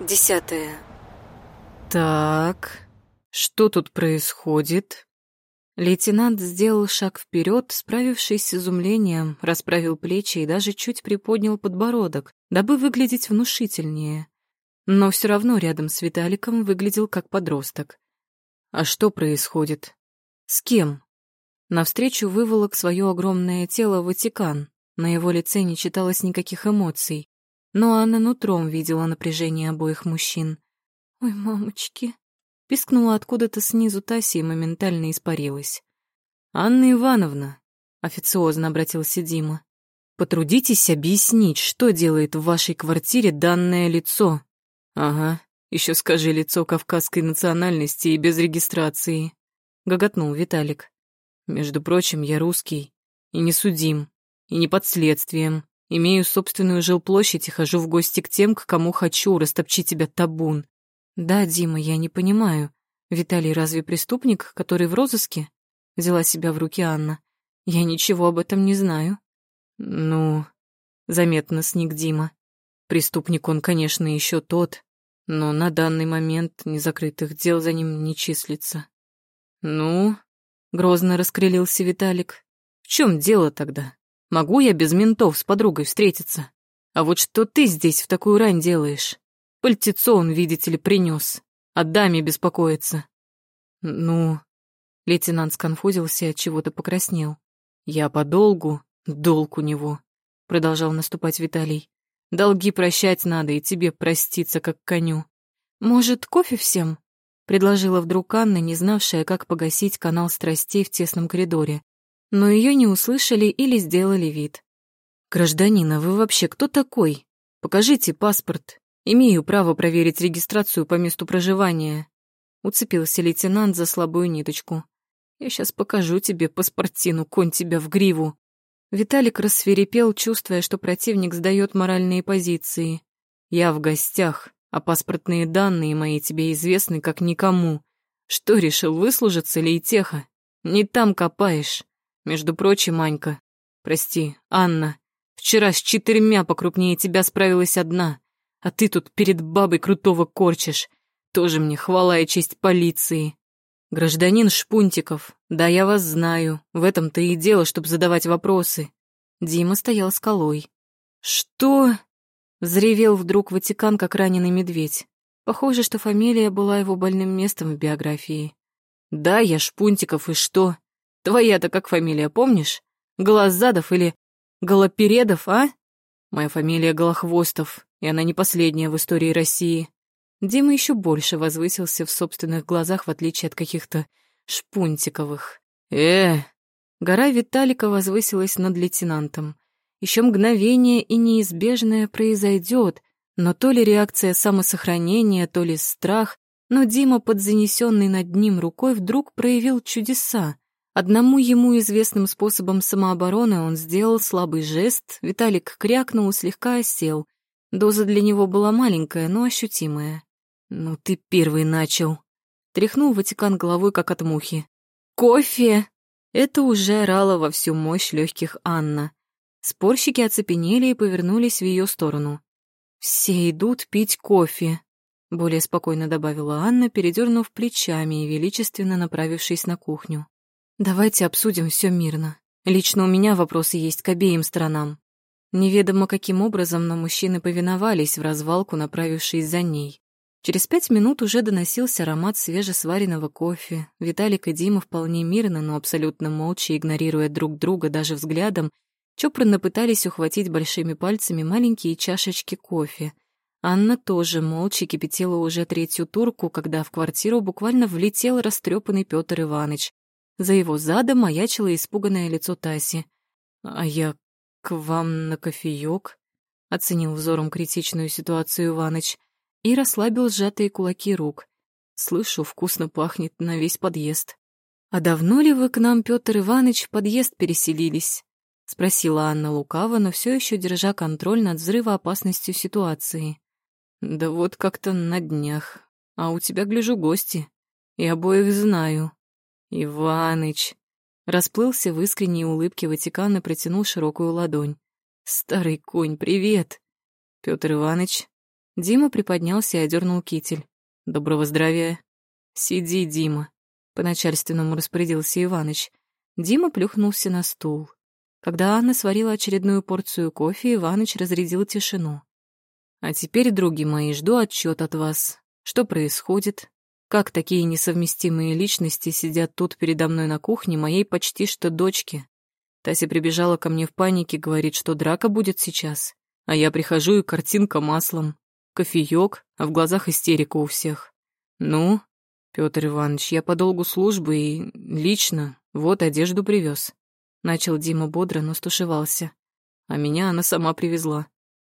Десятое. Так, что тут происходит? Лейтенант сделал шаг вперед, справившись с изумлением, расправил плечи и даже чуть приподнял подбородок, дабы выглядеть внушительнее. Но все равно рядом с Виталиком выглядел как подросток. А что происходит? С кем? Навстречу выволок свое огромное тело Ватикан. На его лице не читалось никаких эмоций. Но Анна нутром видела напряжение обоих мужчин. «Ой, мамочки!» Пискнула откуда-то снизу Тася и моментально испарилась. «Анна Ивановна», — официозно обратился Дима, «потрудитесь объяснить, что делает в вашей квартире данное лицо». «Ага, еще скажи лицо кавказской национальности и без регистрации», — гоготнул Виталик. «Между прочим, я русский и не судим, и не под следствием. Имею собственную жилплощадь и хожу в гости к тем, к кому хочу, растопчи тебя табун. Да, Дима, я не понимаю. Виталий разве преступник, который в розыске? Взяла себя в руки Анна. Я ничего об этом не знаю. Ну, заметно сник Дима. Преступник он, конечно, еще тот, но на данный момент незакрытых дел за ним не числится. Ну, грозно раскрылился Виталик. В чем дело тогда? Могу я без ментов с подругой встретиться? А вот что ты здесь в такую рань делаешь? Пальтецо он, видите ли, принес. О даме беспокоится. Ну, лейтенант сконфузился и от чего-то покраснел. Я подолгу, долг у него, продолжал наступать Виталий. Долги прощать надо и тебе проститься, как коню. Может, кофе всем? предложила вдруг Анна, не знавшая, как погасить канал страстей в тесном коридоре но ее не услышали или сделали вид. «Гражданина, вы вообще кто такой? Покажите паспорт. Имею право проверить регистрацию по месту проживания». Уцепился лейтенант за слабую ниточку. «Я сейчас покажу тебе паспортину, конь тебя в гриву». Виталик рассверепел, чувствуя, что противник сдает моральные позиции. «Я в гостях, а паспортные данные мои тебе известны как никому. Что, решил выслужиться, Лейтеха? Не там копаешь. Между прочим, Анька, прости, Анна, вчера с четырьмя покрупнее тебя справилась одна, а ты тут перед бабой крутого корчишь. Тоже мне хвала и честь полиции. Гражданин Шпунтиков, да я вас знаю, в этом-то и дело, чтобы задавать вопросы. Дима стоял скалой. Что? Взревел вдруг Ватикан, как раненый медведь. Похоже, что фамилия была его больным местом в биографии. Да, я Шпунтиков, и что? Твоя-то как фамилия, помнишь? Голозадов или Голопередов, а? Моя фамилия Голохвостов, и она не последняя в истории России. Дима еще больше возвысился в собственных глазах, в отличие от каких-то шпунтиковых. Э, гора Виталика возвысилась над лейтенантом. Еще мгновение и неизбежное произойдет, но то ли реакция самосохранения, то ли страх, но Дима, под занесенной над ним рукой, вдруг проявил чудеса. Одному ему известным способом самообороны он сделал слабый жест, Виталик крякнул и слегка осел. Доза для него была маленькая, но ощутимая. «Ну ты первый начал!» Тряхнул Ватикан головой, как от мухи. «Кофе!» Это уже орала во всю мощь легких Анна. Спорщики оцепенели и повернулись в ее сторону. «Все идут пить кофе», — более спокойно добавила Анна, передернув плечами и величественно направившись на кухню. Давайте обсудим все мирно. Лично у меня вопросы есть к обеим сторонам. Неведомо каким образом, но мужчины повиновались в развалку, направившись за ней. Через пять минут уже доносился аромат свежесваренного кофе. Виталик и Дима вполне мирно, но абсолютно молча, игнорируя друг друга даже взглядом, чопорно пытались ухватить большими пальцами маленькие чашечки кофе. Анна тоже молча кипятила уже третью турку, когда в квартиру буквально влетел растрепанный Петр Иванович. За его задом маячило испуганное лицо Таси. «А я к вам на кофеёк?» — оценил взором критичную ситуацию Иваныч и расслабил сжатые кулаки рук. «Слышу, вкусно пахнет на весь подъезд». «А давно ли вы к нам, Петр Иванович, в подъезд переселились?» — спросила Анна лукаво, но все еще держа контроль над взрывоопасностью ситуации. «Да вот как-то на днях. А у тебя, гляжу, гости. И обоих знаю», «Иваныч!» Расплылся в искренней улыбке Ватикан и протянул широкую ладонь. «Старый конь, привет!» Петр Иваныч. Дима приподнялся и одернул китель. «Доброго здравия». «Сиди, Дима», — по-начальственному распорядился Иваныч. Дима плюхнулся на стул. Когда Анна сварила очередную порцию кофе, Иваныч разрядил тишину. «А теперь, други мои, жду отчет от вас. Что происходит? Как такие несовместимые личности сидят тут передо мной на кухне моей почти что дочки? Тася прибежала ко мне в панике, говорит, что драка будет сейчас. А я прихожу, и картинка маслом. Кофеёк, а в глазах истерика у всех. Ну, Петр Иванович, я по долгу службы и лично вот одежду привез. Начал Дима бодро, но стушевался. А меня она сама привезла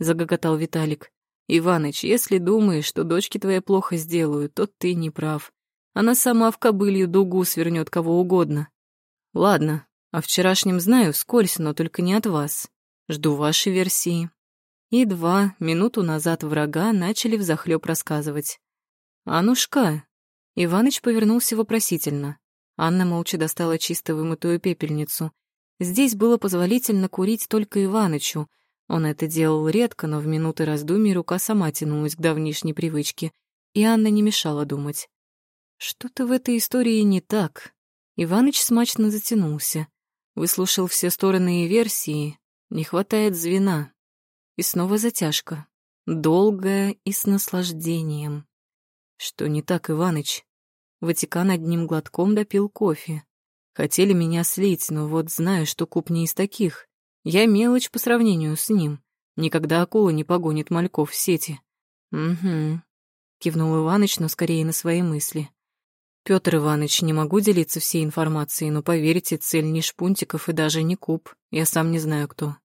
загоготал Виталик. «Иваныч, если думаешь, что дочки твои плохо сделают, то ты не прав. Она сама в кобылью дугу свернет кого угодно. Ладно, о вчерашнем знаю скользь, но только не от вас. Жду вашей версии». И два минуту назад врага начали взахлёб рассказывать. «Анушка!» Иваныч повернулся вопросительно. Анна молча достала чисто вымытую пепельницу. Здесь было позволительно курить только Иванычу, он это делал редко, но в минуты раздумий рука сама тянулась к давнишней привычке, и Анна не мешала думать. Что-то в этой истории не так. Иваныч смачно затянулся. Выслушал все стороны и версии. Не хватает звена. И снова затяжка. Долгая и с наслаждением. Что не так, Иваныч? Ватикан одним глотком допил кофе. Хотели меня слить, но вот знаю, что куб не из таких. Я мелочь по сравнению с ним. Никогда акула не погонит мальков в сети. Угу. Кивнул Иваныч, но скорее на свои мысли. Петр Иванович, не могу делиться всей информацией, но поверьте, цель не Шпунтиков и даже не Куб. Я сам не знаю, кто.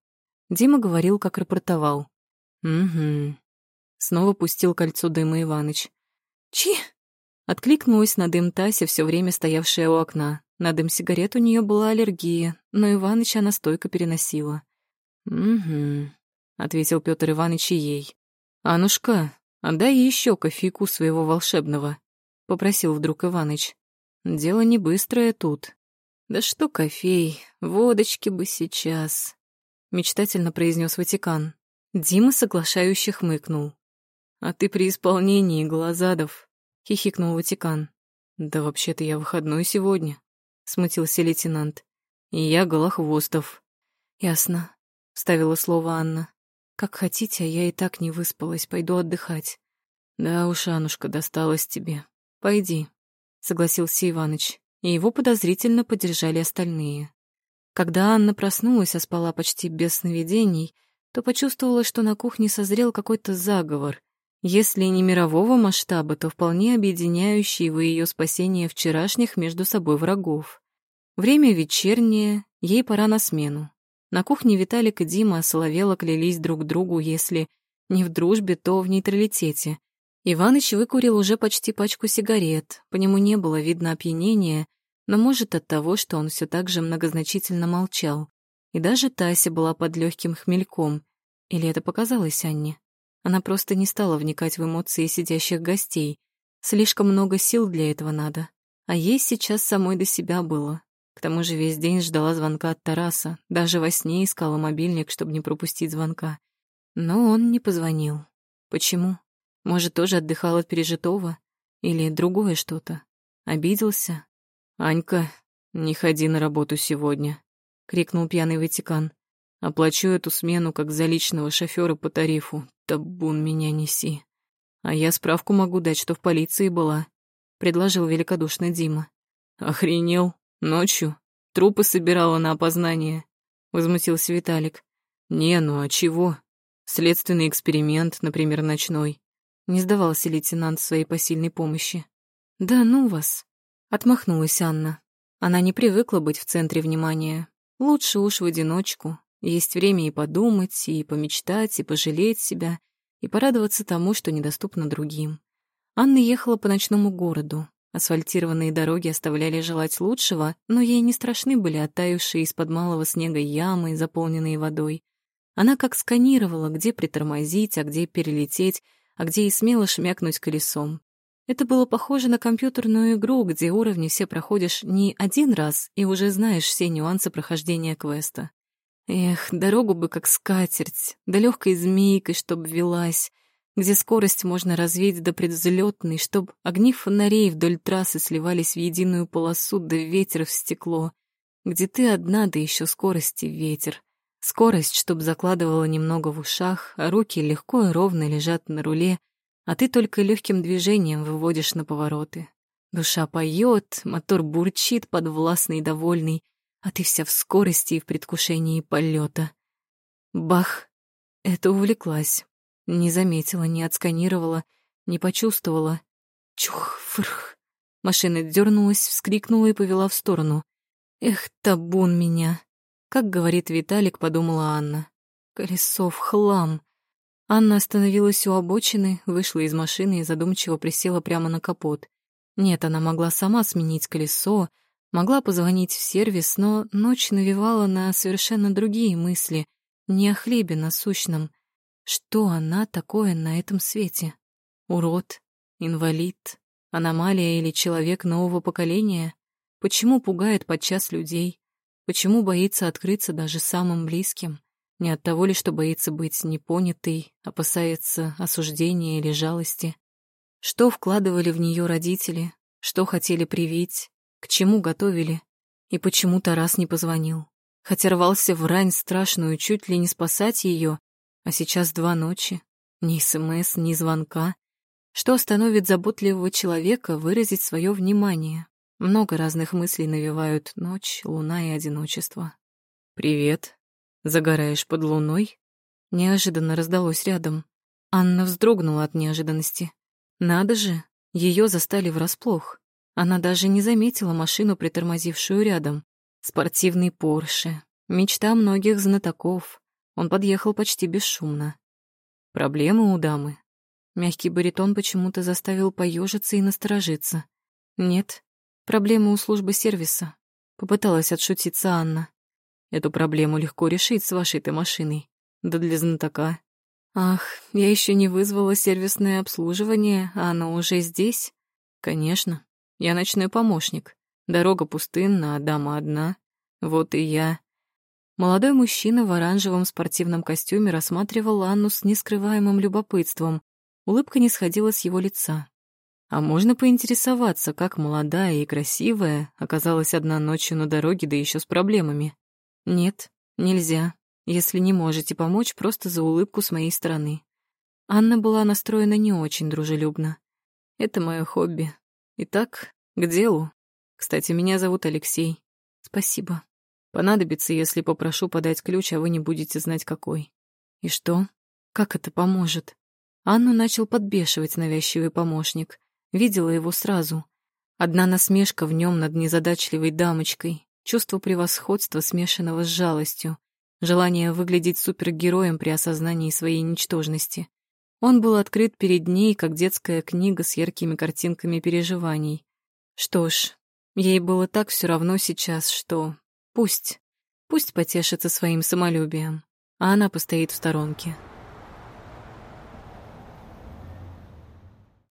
Дима говорил, как рапортовал. Угу. Снова пустил кольцо дыма Иваныч. Чи? Откликнулась на дым Тася, все время стоявшая у окна. На дым сигарет у нее была аллергия, но Иваныча она стойко переносила. «Угу», — ответил Петр Иванович ей. «Анушка, отдай еще кофейку своего волшебного», — попросил вдруг Иваныч. «Дело не быстрое тут». «Да что кофей, водочки бы сейчас», — мечтательно произнес Ватикан. Дима соглашающе хмыкнул. «А ты при исполнении, Глазадов», — хихикнул Ватикан. «Да вообще-то я выходной сегодня», — смутился лейтенант. «И я Голохвостов». «Ясно», — вставила слово Анна. «Как хотите, а я и так не выспалась, пойду отдыхать». «Да уж, Анушка, досталось тебе. Пойди», — согласился Иваныч, и его подозрительно поддержали остальные. Когда Анна проснулась, а спала почти без сновидений, то почувствовала, что на кухне созрел какой-то заговор, если не мирового масштаба, то вполне объединяющий в ее спасение вчерашних между собой врагов. Время вечернее, ей пора на смену. На кухне Виталик и Дима соловело клялись друг другу, если не в дружбе, то в нейтралитете. Иваныч выкурил уже почти пачку сигарет, по нему не было видно опьянения, но, может, от того, что он все так же многозначительно молчал. И даже Тася была под легким хмельком. Или это показалось Анне? Она просто не стала вникать в эмоции сидящих гостей. Слишком много сил для этого надо. А ей сейчас самой до себя было. К тому же весь день ждала звонка от Тараса. Даже во сне искала мобильник, чтобы не пропустить звонка. Но он не позвонил. Почему? Может, тоже отдыхал от пережитого? Или другое что-то? Обиделся? «Анька, не ходи на работу сегодня», — крикнул пьяный Ватикан. Оплачу эту смену как за личного шофера по тарифу. Табун меня неси. А я справку могу дать, что в полиции была, предложил великодушно Дима. Охренел? Ночью? Трупы собирала на опознание, возмутился Виталик. Не, ну а чего? Следственный эксперимент, например, ночной. Не сдавался лейтенант своей посильной помощи. Да ну вас, отмахнулась Анна. Она не привыкла быть в центре внимания. Лучше уж в одиночку, есть время и подумать, и помечтать, и пожалеть себя, и порадоваться тому, что недоступно другим. Анна ехала по ночному городу. Асфальтированные дороги оставляли желать лучшего, но ей не страшны были оттаившие из-под малого снега ямы, заполненные водой. Она как сканировала, где притормозить, а где перелететь, а где и смело шмякнуть колесом. Это было похоже на компьютерную игру, где уровни все проходишь не один раз и уже знаешь все нюансы прохождения квеста. Эх, дорогу бы как скатерть, да легкой змейкой, чтоб велась. где скорость можно развить до предвзлетной, чтоб огни фонарей вдоль трассы сливались в единую полосу, да ветер в стекло, где ты одна, да еще скорости ветер. Скорость, чтоб закладывала немного в ушах, а руки легко и ровно лежат на руле, а ты только легким движением выводишь на повороты. Душа поет, мотор бурчит, подвластный и довольный, а ты вся в скорости и в предвкушении полета. Бах! Это увлеклась. Не заметила, не отсканировала, не почувствовала. Чух, фрх. Машина дернулась, вскрикнула и повела в сторону. Эх, табун меня. Как говорит Виталик, подумала Анна. Колесо в хлам. Анна остановилась у обочины, вышла из машины и задумчиво присела прямо на капот. Нет, она могла сама сменить колесо, могла позвонить в сервис, но ночь навевала на совершенно другие мысли, не о хлебе насущном. Что она такое на этом свете? Урод, инвалид, аномалия или человек нового поколения? Почему пугает подчас людей? Почему боится открыться даже самым близким? Не от того ли, что боится быть непонятой, опасается осуждения или жалости? Что вкладывали в нее родители? Что хотели привить? К чему готовили? И почему Тарас не позвонил? Хотя рвался в рань страшную, чуть ли не спасать ее, а сейчас два ночи, ни СМС, ни звонка. Что остановит заботливого человека выразить свое внимание? Много разных мыслей навевают ночь, луна и одиночество. «Привет. Загораешь под луной?» Неожиданно раздалось рядом. Анна вздрогнула от неожиданности. Надо же, ее застали врасплох. Она даже не заметила машину, притормозившую рядом. Спортивный Порше. Мечта многих знатоков. Он подъехал почти бесшумно. Проблемы у дамы. Мягкий баритон почему-то заставил поежиться и насторожиться. Нет, проблемы у службы сервиса. Попыталась отшутиться Анна. Эту проблему легко решить с вашей-то машиной. Да для знатока. Ах, я еще не вызвала сервисное обслуживание, а оно уже здесь? Конечно. Я ночной помощник. Дорога пустынна, а дама одна. Вот и я. Молодой мужчина в оранжевом спортивном костюме рассматривал Анну с нескрываемым любопытством. Улыбка не сходила с его лица. А можно поинтересоваться, как молодая и красивая оказалась одна ночью на дороге, да еще с проблемами? Нет, нельзя. Если не можете помочь, просто за улыбку с моей стороны. Анна была настроена не очень дружелюбно. Это мое хобби. Итак, к делу. Кстати, меня зовут Алексей. Спасибо. Понадобится, если попрошу подать ключ, а вы не будете знать какой. И что? Как это поможет? Анну начал подбешивать навязчивый помощник. Видела его сразу. Одна насмешка в нем над незадачливой дамочкой, чувство превосходства, смешанного с жалостью, желание выглядеть супергероем при осознании своей ничтожности. Он был открыт перед ней, как детская книга с яркими картинками переживаний. Что ж, ей было так все равно сейчас, что Пусть. Пусть потешится своим самолюбием, а она постоит в сторонке.